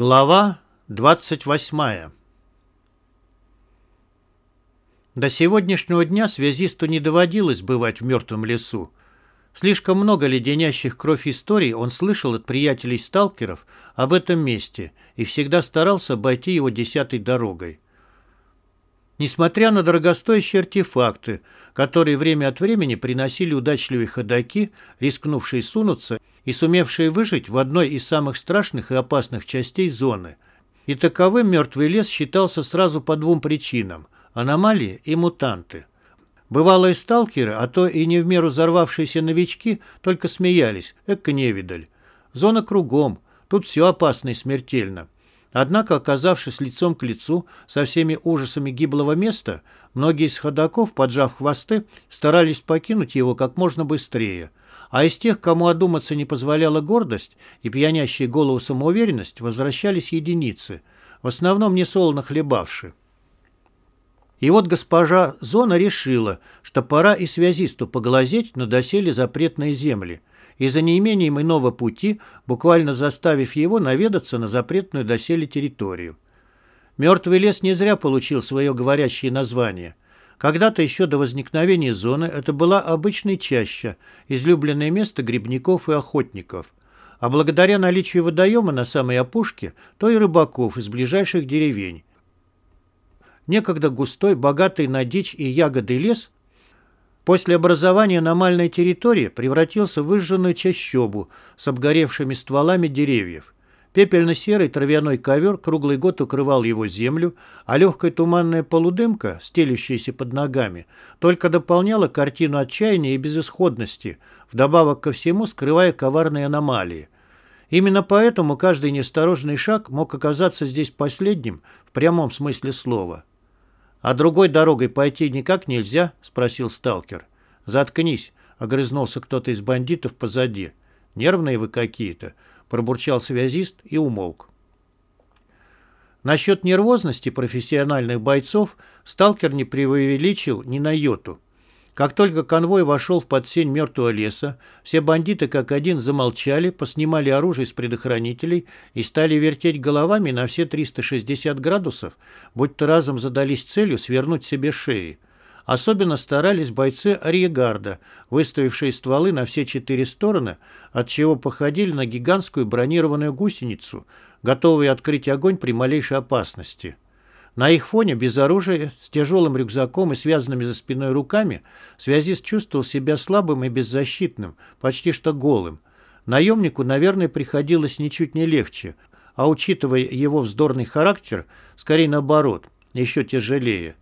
Глава 28 До сегодняшнего дня связисту не доводилось бывать в мертвом лесу. Слишком много леденящих кровь историй он слышал от приятелей-сталкеров об этом месте и всегда старался обойти его десятой дорогой. Несмотря на дорогостоящие артефакты, которые время от времени приносили удачливые ходаки, рискнувшие сунуться и сумевшие выжить в одной из самых страшных и опасных частей зоны. И таковым мертвый лес считался сразу по двум причинам – аномалии и мутанты. Бывалые сталкеры, а то и не в меру взорвавшиеся новички, только смеялись, эко невидаль. Зона кругом, тут все опасно и смертельно. Однако, оказавшись лицом к лицу со всеми ужасами гиблого места, многие из ходаков, поджав хвосты, старались покинуть его как можно быстрее. А из тех, кому одуматься не позволяла гордость и пьянящая голову самоуверенность, возвращались единицы, в основном несолоно хлебавшие. И вот госпожа Зона решила, что пора и связисту поглазеть на доселе запретные земли – и за неимением иного пути, буквально заставив его наведаться на запретную доселе территорию. Мертвый лес не зря получил свое говорящее название. Когда-то еще до возникновения зоны это была обычная чаща, излюбленное место грибников и охотников. А благодаря наличию водоема на самой опушке, то и рыбаков из ближайших деревень. Некогда густой, богатый на дичь и ягоды лес После образования аномальной территории превратился в выжженную чащобу с обгоревшими стволами деревьев. Пепельно-серый травяной ковер круглый год укрывал его землю, а легкая туманная полудымка, стелющаяся под ногами, только дополняла картину отчаяния и безысходности, вдобавок ко всему скрывая коварные аномалии. Именно поэтому каждый неосторожный шаг мог оказаться здесь последним в прямом смысле слова. «А другой дорогой пойти никак нельзя?» — спросил сталкер. «Заткнись!» — огрызнулся кто-то из бандитов позади. «Нервные вы какие-то!» — пробурчал связист и умолк. Насчет нервозности профессиональных бойцов сталкер не преувеличил ни на йоту. Как только конвой вошел в подсень мертвого леса, все бандиты как один замолчали, поснимали оружие с предохранителей и стали вертеть головами на все 360 градусов, будто разом задались целью свернуть себе шеи. Особенно старались бойцы Ариегарда, выставившие стволы на все четыре стороны, от чего походили на гигантскую бронированную гусеницу, готовые открыть огонь при малейшей опасности. На их фоне, без оружия, с тяжелым рюкзаком и связанными за спиной руками, связист чувствовал себя слабым и беззащитным, почти что голым. Наемнику, наверное, приходилось ничуть не легче, а учитывая его вздорный характер, скорее наоборот, еще тяжелее.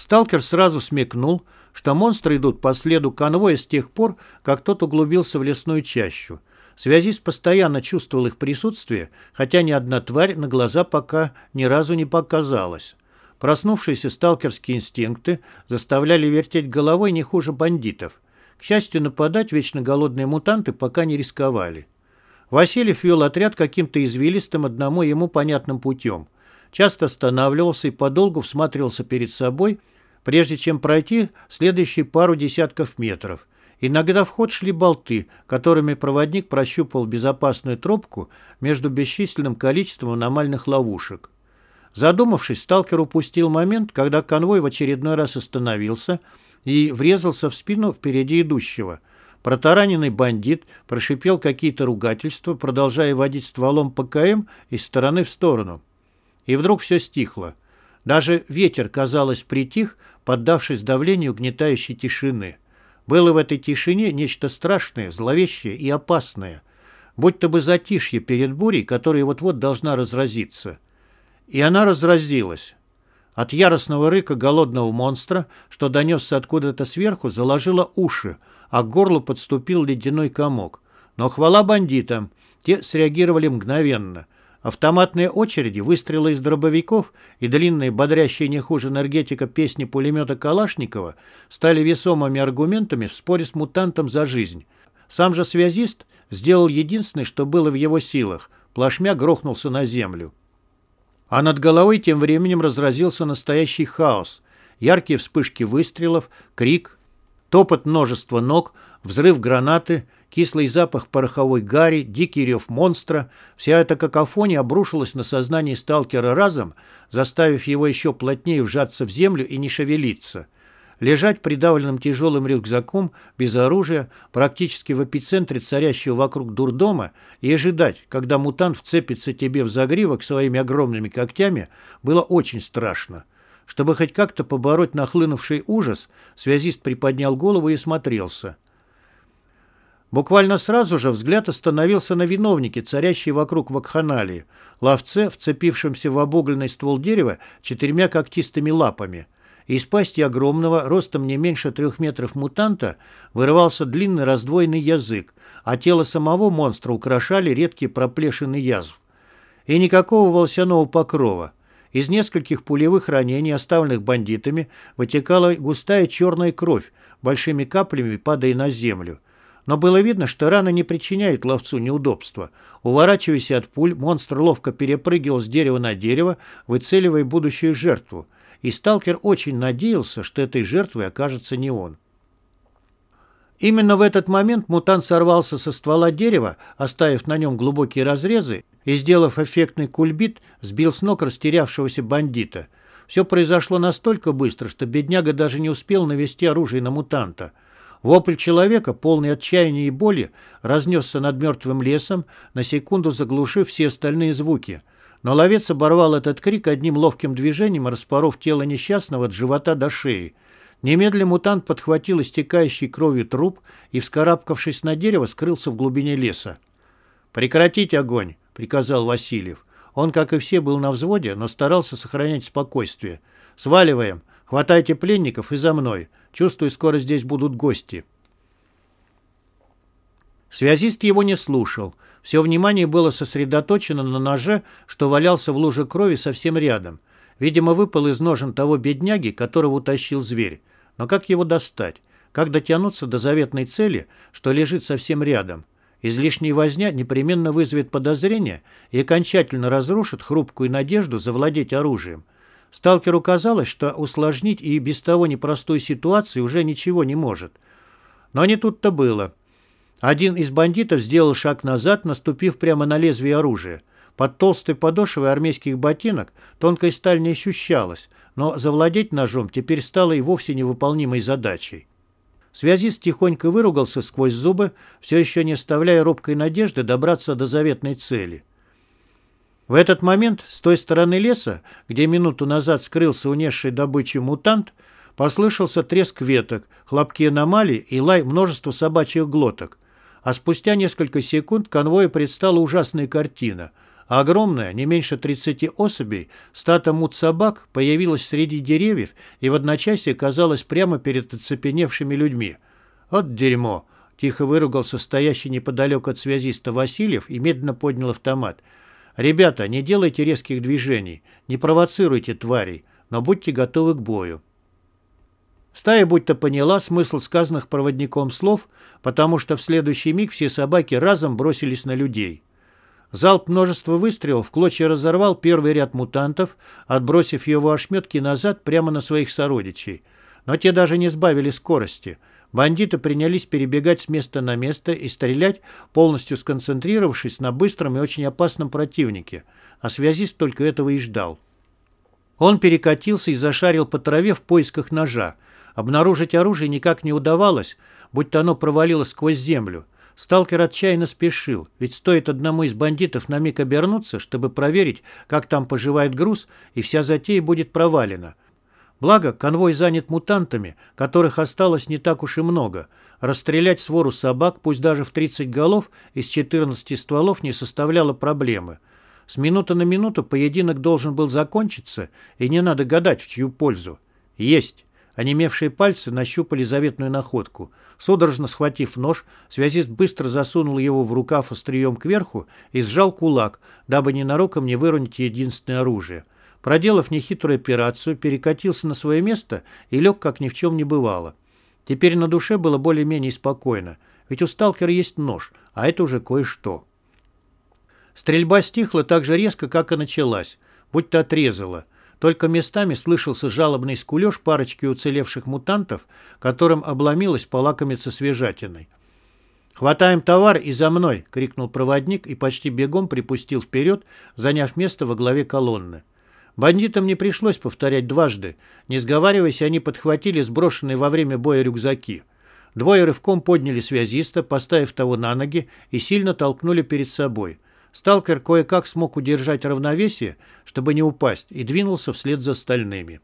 Сталкер сразу смекнул, что монстры идут по следу конвоя с тех пор, как тот углубился в лесную чащу. Связист постоянно чувствовал их присутствие, хотя ни одна тварь на глаза пока ни разу не показалась. Проснувшиеся сталкерские инстинкты заставляли вертеть головой не хуже бандитов. К счастью, нападать вечно голодные мутанты пока не рисковали. Васильев вел отряд каким-то извилистым одному ему понятным путем. Часто останавливался и подолгу всматривался перед собой, прежде чем пройти следующие пару десятков метров. Иногда в ход шли болты, которыми проводник прощупал безопасную тропку между бесчисленным количеством аномальных ловушек. Задумавшись, сталкер упустил момент, когда конвой в очередной раз остановился и врезался в спину впереди идущего. Протараненный бандит прошипел какие-то ругательства, продолжая водить стволом ПКМ из стороны в сторону. И вдруг все стихло. Даже ветер, казалось, притих, поддавшись давлению гнетающей тишины. Было в этой тишине нечто страшное, зловещее и опасное. Будь-то бы затишье перед бурей, которая вот-вот должна разразиться. И она разразилась. От яростного рыка голодного монстра, что донесся откуда-то сверху, заложило уши, а к горлу подступил ледяной комок. Но хвала бандитам, те среагировали мгновенно — Автоматные очереди, выстрелы из дробовиков и длинные, бодрящие не хуже энергетика песни пулемета Калашникова стали весомыми аргументами в споре с мутантом за жизнь. Сам же связист сделал единственное, что было в его силах. Плашмя грохнулся на землю. А над головой тем временем разразился настоящий хаос. Яркие вспышки выстрелов, крик, топот множества ног, взрыв гранаты, кислый запах пороховой гари, дикий рев монстра — вся эта какофония обрушилась на сознание сталкера разом, заставив его еще плотнее вжаться в землю и не шевелиться. Лежать придавленным тяжелым рюкзаком, без оружия, практически в эпицентре царящего вокруг дурдома, и ожидать, когда мутант вцепится тебе в загривок своими огромными когтями, было очень страшно. Чтобы хоть как-то побороть нахлынувший ужас, связист приподнял голову и смотрелся. Буквально сразу же взгляд остановился на виновнике, царящей вокруг вакханалии, ловце, вцепившемся в обугленный ствол дерева четырьмя когтистыми лапами. Из пасти огромного, ростом не меньше трех метров мутанта, вырывался длинный раздвоенный язык, а тело самого монстра украшали редкие проплешины язв. И никакого волосяного покрова. Из нескольких пулевых ранений, оставленных бандитами, вытекала густая черная кровь, большими каплями падая на землю. Но было видно, что рана не причиняет ловцу неудобства. Уворачиваясь от пуль, монстр ловко перепрыгивал с дерева на дерево, выцеливая будущую жертву – и сталкер очень надеялся, что этой жертвой окажется не он. Именно в этот момент мутант сорвался со ствола дерева, оставив на нем глубокие разрезы, и, сделав эффектный кульбит, сбил с ног растерявшегося бандита. Все произошло настолько быстро, что бедняга даже не успел навести оружие на мутанта. Вопль человека, полный отчаяния и боли, разнесся над мертвым лесом, на секунду заглушив все остальные звуки – но ловец оборвал этот крик одним ловким движением, распоров тело несчастного от живота до шеи. Немедленно мутант подхватил истекающий кровью труп и, вскарабкавшись на дерево, скрылся в глубине леса. «Прекратить огонь!» — приказал Васильев. Он, как и все, был на взводе, но старался сохранять спокойствие. «Сваливаем! Хватайте пленников и за мной! Чувствую, скоро здесь будут гости!» Связист его не слушал. Все внимание было сосредоточено на ноже, что валялся в луже крови совсем рядом. Видимо, выпал из ножен того бедняги, которого утащил зверь. Но как его достать? Как дотянуться до заветной цели, что лежит совсем рядом? Излишняя возня непременно вызовет подозрение и окончательно разрушит хрупкую надежду завладеть оружием. Сталкеру казалось, что усложнить и без того непростую ситуацию уже ничего не может. Но не тут-то было. Один из бандитов сделал шаг назад, наступив прямо на лезвие оружия. Под толстой подошвой армейских ботинок тонкая сталь не ощущалась, но завладеть ножом теперь стало и вовсе невыполнимой задачей. Связист тихонько выругался сквозь зубы, все еще не оставляя робкой надежды добраться до заветной цели. В этот момент с той стороны леса, где минуту назад скрылся унесший добычу мутант, послышался треск веток, хлопки аномалий и лай множества собачьих глоток. А спустя несколько секунд конвою предстала ужасная картина. Огромная, не меньше 30 особей, стата мут-собак появилась среди деревьев и в одночасье оказалась прямо перед оцепеневшими людьми. «От дерьмо!» — тихо выругался стоящий неподалеку от связиста Васильев и медленно поднял автомат. «Ребята, не делайте резких движений, не провоцируйте тварей, но будьте готовы к бою». Стая будто поняла смысл сказанных проводником слов, потому что в следующий миг все собаки разом бросились на людей. Залп множества выстрелов в клочья разорвал первый ряд мутантов, отбросив его ошметки назад прямо на своих сородичей. Но те даже не сбавили скорости. Бандиты принялись перебегать с места на место и стрелять, полностью сконцентрировавшись на быстром и очень опасном противнике. А связист только этого и ждал. Он перекатился и зашарил по траве в поисках ножа, Обнаружить оружие никак не удавалось, будь то оно провалилось сквозь землю. Сталкер отчаянно спешил, ведь стоит одному из бандитов на миг обернуться, чтобы проверить, как там поживает груз, и вся затея будет провалена. Благо, конвой занят мутантами, которых осталось не так уж и много. Расстрелять свору собак, пусть даже в 30 голов, из 14 стволов не составляло проблемы. С минуты на минуту поединок должен был закончиться, и не надо гадать, в чью пользу. Есть! Онемевшие пальцы нащупали заветную находку. Судорожно схватив нож, связист быстро засунул его в рукав острием кверху и сжал кулак, дабы ненароком не выронить единственное оружие. Проделав нехитрую операцию, перекатился на свое место и лег, как ни в чем не бывало. Теперь на душе было более-менее спокойно, ведь у сталкера есть нож, а это уже кое-что. Стрельба стихла так же резко, как и началась, будь-то отрезала. Только местами слышался жалобный скулеж парочки уцелевших мутантов, которым обломилось полакомиться свежатиной. «Хватаем товар и за мной!» — крикнул проводник и почти бегом припустил вперед, заняв место во главе колонны. Бандитам не пришлось повторять дважды. Не сговариваясь, они подхватили сброшенные во время боя рюкзаки. Двое рывком подняли связиста, поставив того на ноги, и сильно толкнули перед собой. Сталкер кое-как смог удержать равновесие, чтобы не упасть, и двинулся вслед за остальными.